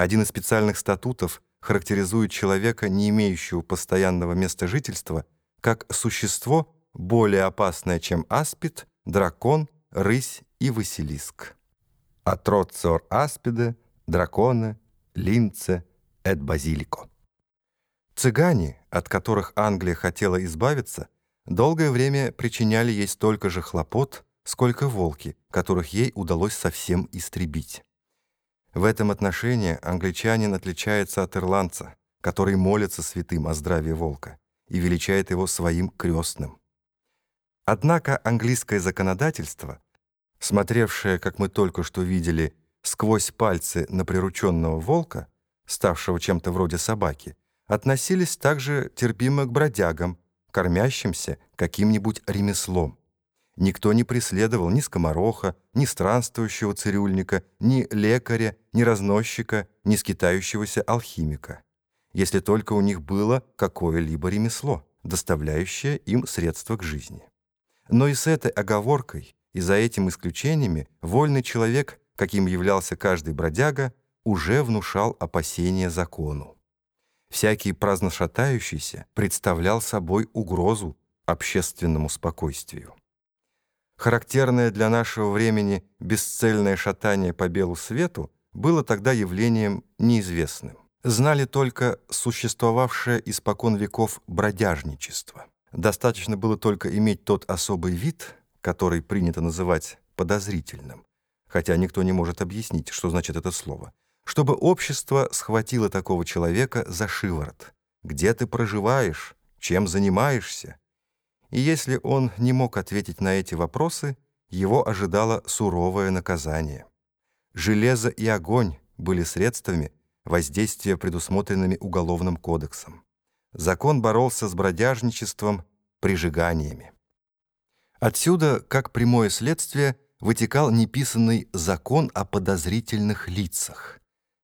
Один из специальных статутов характеризует человека, не имеющего постоянного места жительства, как существо более опасное, чем аспид, дракон, рысь и василиск. Атроцор аспиде, драконы, линце, эт базилико. Цыгане, от которых Англия хотела избавиться, долгое время причиняли ей столько же хлопот, сколько волки, которых ей удалось совсем истребить. В этом отношении англичанин отличается от ирландца, который молится святым о здравии волка и величает его своим крестным. Однако английское законодательство, смотревшее, как мы только что видели, сквозь пальцы на прирученного волка, ставшего чем-то вроде собаки, относились также терпимо к бродягам, кормящимся каким-нибудь ремеслом. Никто не преследовал ни скомороха, ни странствующего цирюльника, ни лекаря, ни разносчика, ни скитающегося алхимика. Если только у них было какое-либо ремесло, доставляющее им средства к жизни. Но и с этой оговоркой, и за этим исключениями, вольный человек, каким являлся каждый бродяга, уже внушал опасения закону. Всякий праздно шатающийся представлял собой угрозу общественному спокойствию. Характерное для нашего времени бесцельное шатание по белу свету было тогда явлением неизвестным. Знали только существовавшее испокон веков бродяжничество. Достаточно было только иметь тот особый вид, который принято называть подозрительным, хотя никто не может объяснить, что значит это слово, чтобы общество схватило такого человека за шиворот. Где ты проживаешь? Чем занимаешься? И если он не мог ответить на эти вопросы, его ожидало суровое наказание. Железо и огонь были средствами воздействия, предусмотренными Уголовным кодексом. Закон боролся с бродяжничеством, прижиганиями. Отсюда, как прямое следствие, вытекал неписанный закон о подозрительных лицах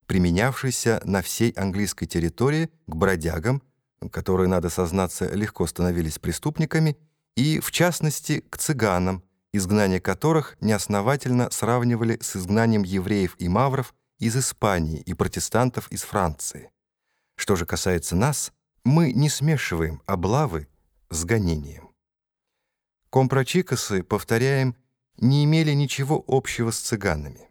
применявшийся на всей английской территории к бродягам, которые, надо сознаться, легко становились преступниками, и, в частности, к цыганам, изгнание которых неосновательно сравнивали с изгнанием евреев и мавров из Испании и протестантов из Франции. Что же касается нас, мы не смешиваем облавы с гонением. Компрочикосы, повторяем, не имели ничего общего с цыганами.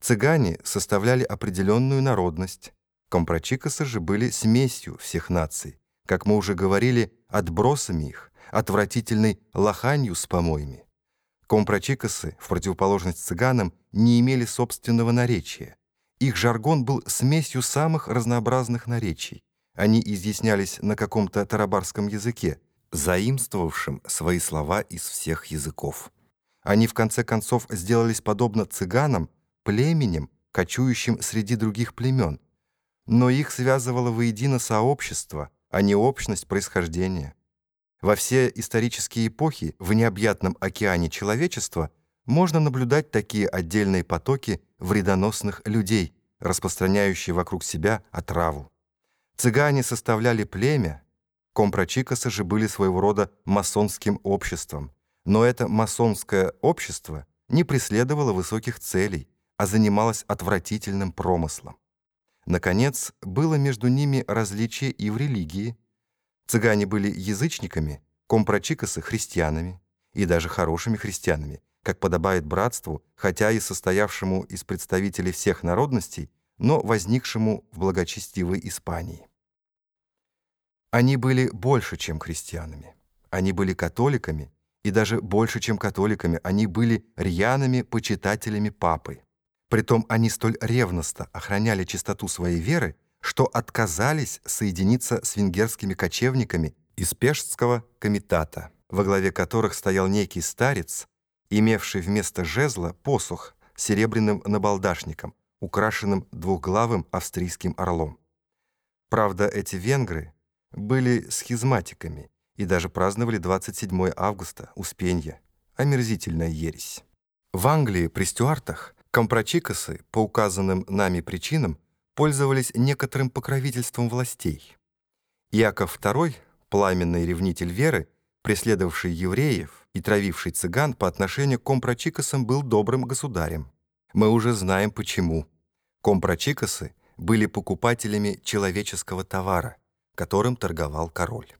Цыгане составляли определенную народность. Компрочикосы же были смесью всех наций, как мы уже говорили, отбросами их, отвратительной лоханью с помоями. Компрочикосы, в противоположность цыганам, не имели собственного наречия. Их жаргон был смесью самых разнообразных наречий. Они изъяснялись на каком-то тарабарском языке, заимствовавшем свои слова из всех языков. Они, в конце концов, сделались подобно цыганам, племенем, кочующим среди других племен, но их связывало воедино сообщество, а не общность происхождения. Во все исторические эпохи в необъятном океане человечества можно наблюдать такие отдельные потоки вредоносных людей, распространяющие вокруг себя отраву. Цыгане составляли племя, компрочикосы же были своего рода масонским обществом, но это масонское общество не преследовало высоких целей, а занималась отвратительным промыслом. Наконец, было между ними различие и в религии. Цыгане были язычниками, компрочикосы — христианами, и даже хорошими христианами, как подобает братству, хотя и состоявшему из представителей всех народностей, но возникшему в благочестивой Испании. Они были больше, чем христианами. Они были католиками, и даже больше, чем католиками, они были рьяными почитателями папы. Притом они столь ревностно охраняли чистоту своей веры, что отказались соединиться с венгерскими кочевниками из Пештского комитата, во главе которых стоял некий старец, имевший вместо жезла посох серебряным набалдашником, украшенным двухглавым австрийским орлом. Правда, эти венгры были схизматиками и даже праздновали 27 августа, Успенье, омерзительная ересь. В Англии при Стюартах Компрочикосы, по указанным нами причинам, пользовались некоторым покровительством властей. Иаков II, пламенный ревнитель веры, преследовавший евреев и травивший цыган по отношению к компрочикосам, был добрым государем. Мы уже знаем почему. Компрочикосы были покупателями человеческого товара, которым торговал король.